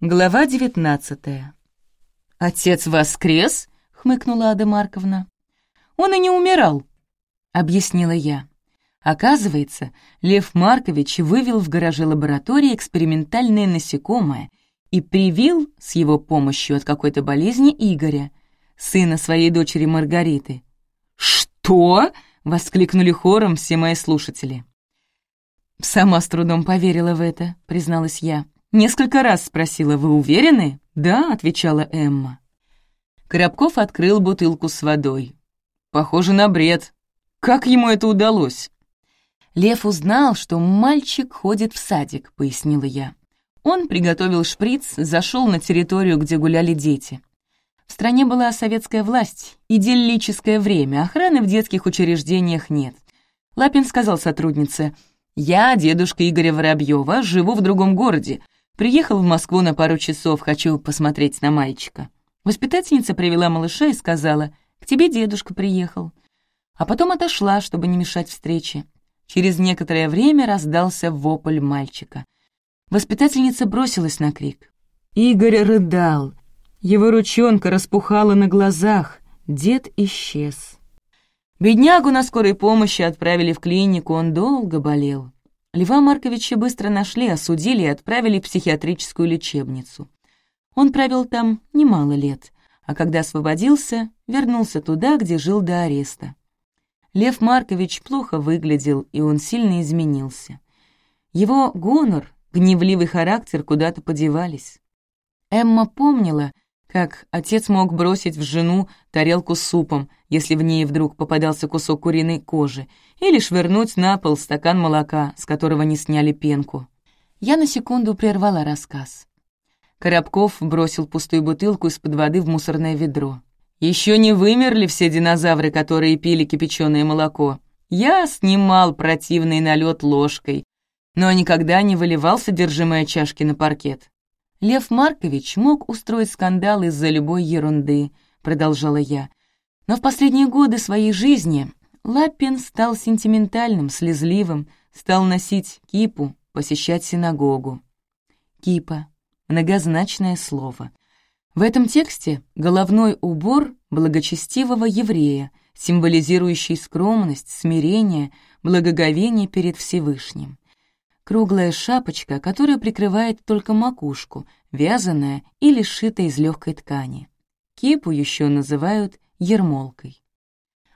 Глава девятнадцатая. «Отец воскрес?» — хмыкнула Ада Марковна. «Он и не умирал», — объяснила я. Оказывается, Лев Маркович вывел в гараже лаборатории экспериментальное насекомое и привил с его помощью от какой-то болезни Игоря, сына своей дочери Маргариты. «Что?» — воскликнули хором все мои слушатели. «Сама с трудом поверила в это», — призналась я. Несколько раз спросила, «Вы уверены?» «Да», — отвечала Эмма. Коробков открыл бутылку с водой. «Похоже на бред. Как ему это удалось?» «Лев узнал, что мальчик ходит в садик», — пояснила я. Он приготовил шприц, зашел на территорию, где гуляли дети. В стране была советская власть, идиллическое время, охраны в детских учреждениях нет. Лапин сказал сотруднице, «Я, дедушка Игоря Воробьева, живу в другом городе. Приехал в Москву на пару часов, хочу посмотреть на мальчика. Воспитательница привела малыша и сказала, «К тебе дедушка приехал». А потом отошла, чтобы не мешать встрече. Через некоторое время раздался вопль мальчика. Воспитательница бросилась на крик. Игорь рыдал. Его ручонка распухала на глазах. Дед исчез. Беднягу на скорой помощи отправили в клинику, он долго болел. Льва Марковича быстро нашли, осудили и отправили в психиатрическую лечебницу. Он провел там немало лет, а когда освободился, вернулся туда, где жил до ареста. Лев Маркович плохо выглядел, и он сильно изменился. Его гонор, гневливый характер куда-то подевались. Эмма помнила, как отец мог бросить в жену тарелку с супом, если в ней вдруг попадался кусок куриной кожи, или швырнуть на пол стакан молока, с которого не сняли пенку. Я на секунду прервала рассказ. Коробков бросил пустую бутылку из-под воды в мусорное ведро. Еще не вымерли все динозавры, которые пили кипяченое молоко. Я снимал противный налет ложкой, но никогда не выливал содержимое чашки на паркет. Лев Маркович мог устроить скандал из-за любой ерунды, продолжала я. Но в последние годы своей жизни Лапин стал сентиментальным, слезливым, стал носить кипу, посещать синагогу. Кипа — многозначное слово. В этом тексте головной убор благочестивого еврея, символизирующий скромность, смирение, благоговение перед Всевышним. Круглая шапочка, которая прикрывает только макушку, вязаная или сшитая из легкой ткани. Кипу еще называют ермолкой.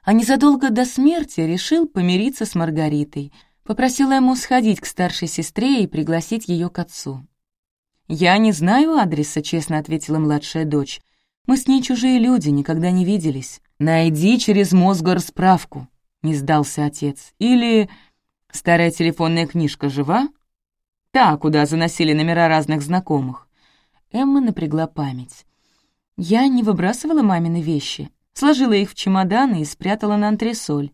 А незадолго до смерти решил помириться с Маргаритой, попросила ему сходить к старшей сестре и пригласить ее к отцу. «Я не знаю адреса», — честно ответила младшая дочь. «Мы с ней чужие люди, никогда не виделись. Найди через Мосгор справку», — не сдался отец. «Или старая телефонная книжка жива?» «Та, куда заносили номера разных знакомых». Эмма напрягла память. «Я не выбрасывала мамины вещи. Сложила их в чемоданы и спрятала на антресоль.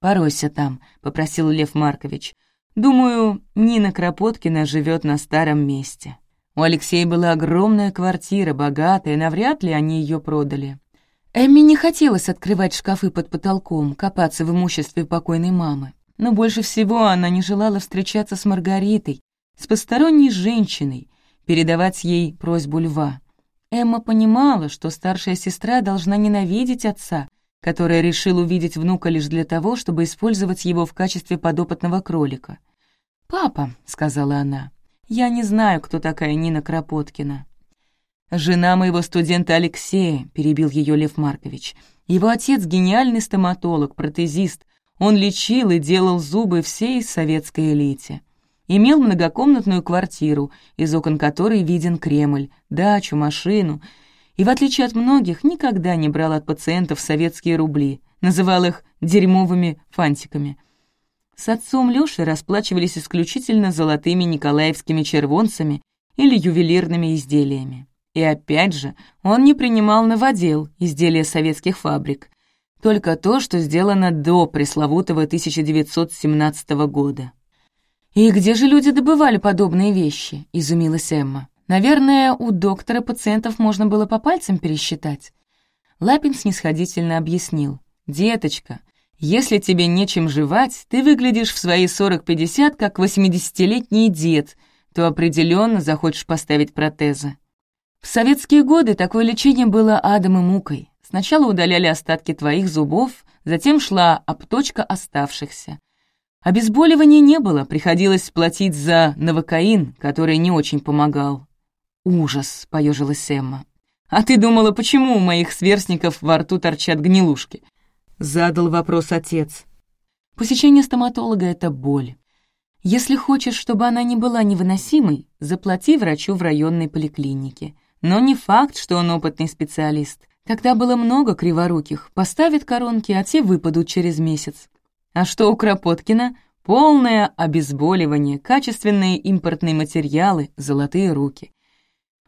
«Поройся там», — попросил Лев Маркович. «Думаю, Нина Кропоткина живет на старом месте». У Алексея была огромная квартира, богатая, навряд ли они ее продали. Эмми не хотелось открывать шкафы под потолком, копаться в имуществе покойной мамы. Но больше всего она не желала встречаться с Маргаритой, с посторонней женщиной, передавать ей просьбу льва. Эмма понимала, что старшая сестра должна ненавидеть отца, который решил увидеть внука лишь для того, чтобы использовать его в качестве подопытного кролика. «Папа», — сказала она, — «я не знаю, кто такая Нина Кропоткина». «Жена моего студента Алексея», — перебил ее Лев Маркович. «Его отец — гениальный стоматолог, протезист. Он лечил и делал зубы всей советской элите имел многокомнатную квартиру, из окон которой виден Кремль, дачу, машину, и, в отличие от многих, никогда не брал от пациентов советские рубли, называл их «дерьмовыми фантиками». С отцом Лёшей расплачивались исключительно золотыми николаевскими червонцами или ювелирными изделиями. И опять же, он не принимал новодел, изделия советских фабрик, только то, что сделано до пресловутого 1917 года. «И где же люди добывали подобные вещи?» — изумилась Эмма. «Наверное, у доктора пациентов можно было по пальцам пересчитать». Лапин снисходительно объяснил. «Деточка, если тебе нечем жевать, ты выглядишь в свои 40-50 как 80-летний дед, то определенно захочешь поставить протезы. В советские годы такое лечение было адом и мукой. Сначала удаляли остатки твоих зубов, затем шла обточка оставшихся. Обезболивания не было, приходилось платить за новокаин, который не очень помогал. «Ужас!» — поежилась Эмма. «А ты думала, почему у моих сверстников во рту торчат гнилушки?» — задал вопрос отец. Посещение стоматолога — это боль. Если хочешь, чтобы она не была невыносимой, заплати врачу в районной поликлинике. Но не факт, что он опытный специалист. Тогда было много криворуких, поставят коронки, а те выпадут через месяц. А что у Кропоткина? Полное обезболивание, качественные импортные материалы, золотые руки.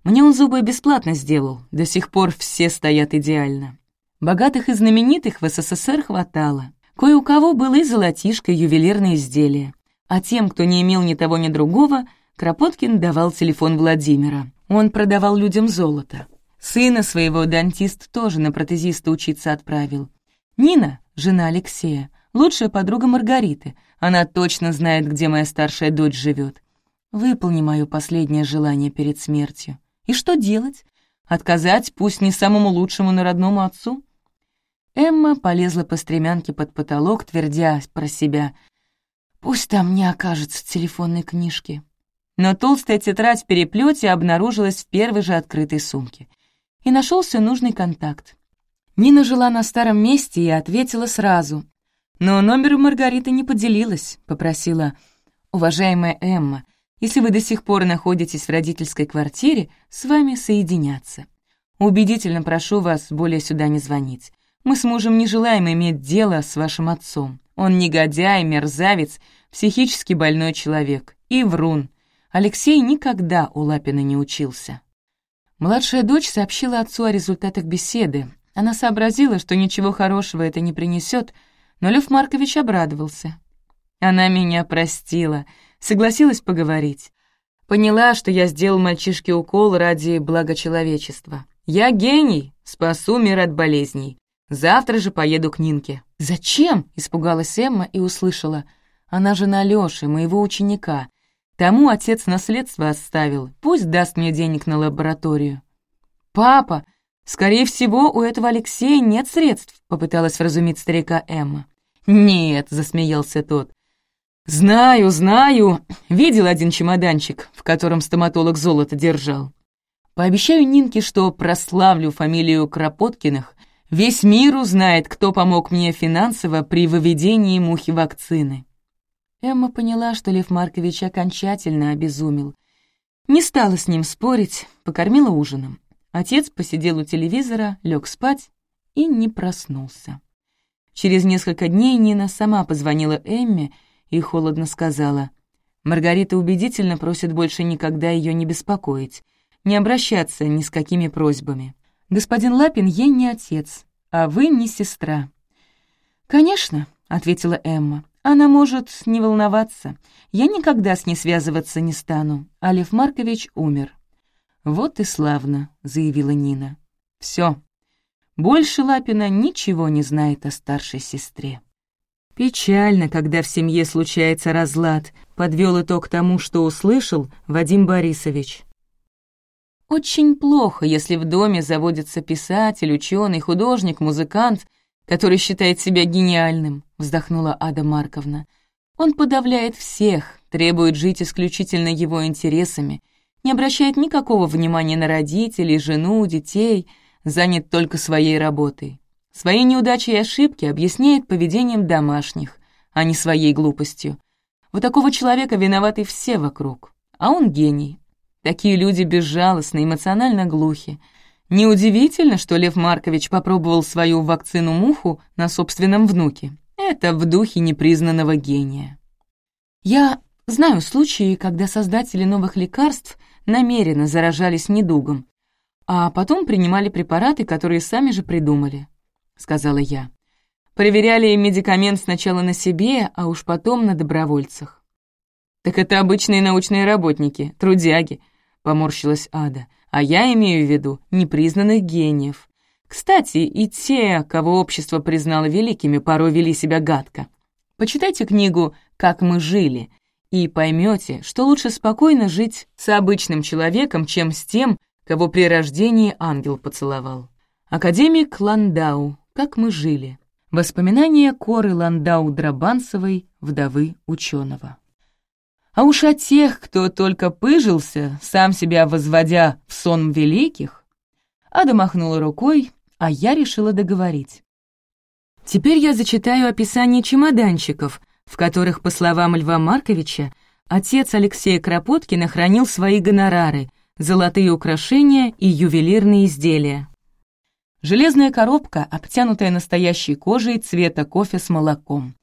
Мне он зубы бесплатно сделал, до сих пор все стоят идеально. Богатых и знаменитых в СССР хватало. Кое у кого было и золотишко, и ювелирные изделия. А тем, кто не имел ни того, ни другого, Кропоткин давал телефон Владимира. Он продавал людям золото. Сына своего дантист тоже на протезиста учиться отправил. Нина, жена Алексея, лучшая подруга Маргариты. Она точно знает, где моя старшая дочь живет. Выполни мое последнее желание перед смертью. И что делать? Отказать, пусть не самому лучшему, но родному отцу? Эмма полезла по стремянке под потолок, твердя про себя. «Пусть там не окажется телефонной книжки». Но толстая тетрадь в переплете обнаружилась в первой же открытой сумке. И нашелся нужный контакт. Нина жила на старом месте и ответила сразу. Но номер Маргариты не поделилась, попросила. «Уважаемая Эмма, если вы до сих пор находитесь в родительской квартире, с вами соединяться. Убедительно прошу вас более сюда не звонить. Мы с мужем не желаем иметь дело с вашим отцом. Он негодяй, мерзавец, психически больной человек и врун. Алексей никогда у Лапина не учился. Младшая дочь сообщила отцу о результатах беседы. Она сообразила, что ничего хорошего это не принесет, но Лев Маркович обрадовался. Она меня простила, согласилась поговорить. Поняла, что я сделал мальчишке укол ради блага человечества. Я гений, спасу мир от болезней. Завтра же поеду к Нинке». «Зачем?» — испугалась Эмма и услышала. «Она жена Лёши, моего ученика. Тому отец наследство оставил. Пусть даст мне денег на лабораторию». «Папа, скорее всего, у этого Алексея нет средств», — попыталась вразумить старика Эмма. «Нет», — засмеялся тот. «Знаю, знаю. Видел один чемоданчик, в котором стоматолог золото держал. Пообещаю Нинке, что прославлю фамилию Кропоткиных. Весь мир узнает, кто помог мне финансово при выведении мухи вакцины». Эмма поняла, что Лев Маркович окончательно обезумел. Не стала с ним спорить, покормила ужином. Отец посидел у телевизора, лег спать и не проснулся. Через несколько дней Нина сама позвонила Эмме и холодно сказала, «Маргарита убедительно просит больше никогда ее не беспокоить, не обращаться ни с какими просьбами. Господин Лапин ей не отец, а вы не сестра». «Конечно», — ответила Эмма, «она может не волноваться. Я никогда с ней связываться не стану, а Лев Маркович умер». «Вот и славно», — заявила Нина. «Все, больше Лапина ничего не знает о старшей сестре. Печально, когда в семье случается разлад, подвел итог тому, что услышал Вадим Борисович. Очень плохо, если в доме заводится писатель, ученый, художник, музыкант, который считает себя гениальным, вздохнула Ада Марковна. Он подавляет всех, требует жить исключительно его интересами, не обращает никакого внимания на родителей, жену, детей — занят только своей работой. Свои неудачи и ошибки объясняет поведением домашних, а не своей глупостью. У такого человека виноваты все вокруг, а он гений. Такие люди безжалостны, эмоционально глухи. Неудивительно, что Лев Маркович попробовал свою вакцину-муху на собственном внуке. Это в духе непризнанного гения. Я знаю случаи, когда создатели новых лекарств намеренно заражались недугом, а потом принимали препараты, которые сами же придумали», — сказала я. «Проверяли медикамент сначала на себе, а уж потом на добровольцах». «Так это обычные научные работники, трудяги», — поморщилась Ада. «А я имею в виду непризнанных гениев. Кстати, и те, кого общество признало великими, порой вели себя гадко. Почитайте книгу «Как мы жили», и поймете, что лучше спокойно жить с обычным человеком, чем с тем, кого при рождении ангел поцеловал. Академик Ландау «Как мы жили». Воспоминания Коры Ландау-Драбанцевой, вдовы ученого. А уж о тех, кто только пыжился, сам себя возводя в сон великих, Ада махнула рукой, а я решила договорить. Теперь я зачитаю описание чемоданчиков, в которых, по словам Льва Марковича, отец Алексея Кропоткина хранил свои гонорары, золотые украшения и ювелирные изделия. Железная коробка, обтянутая настоящей кожей цвета кофе с молоком.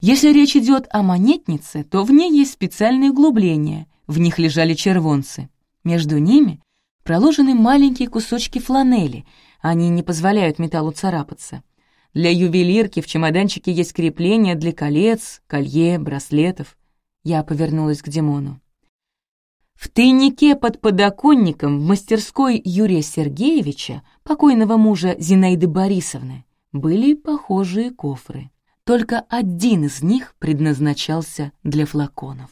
Если речь идет о монетнице, то в ней есть специальные углубления, в них лежали червонцы. Между ними проложены маленькие кусочки фланели, они не позволяют металлу царапаться. Для ювелирки в чемоданчике есть крепления для колец, колье, браслетов. Я повернулась к Димону. В тайнике под подоконником в мастерской Юрия Сергеевича, покойного мужа Зинаиды Борисовны, были похожие кофры. Только один из них предназначался для флаконов.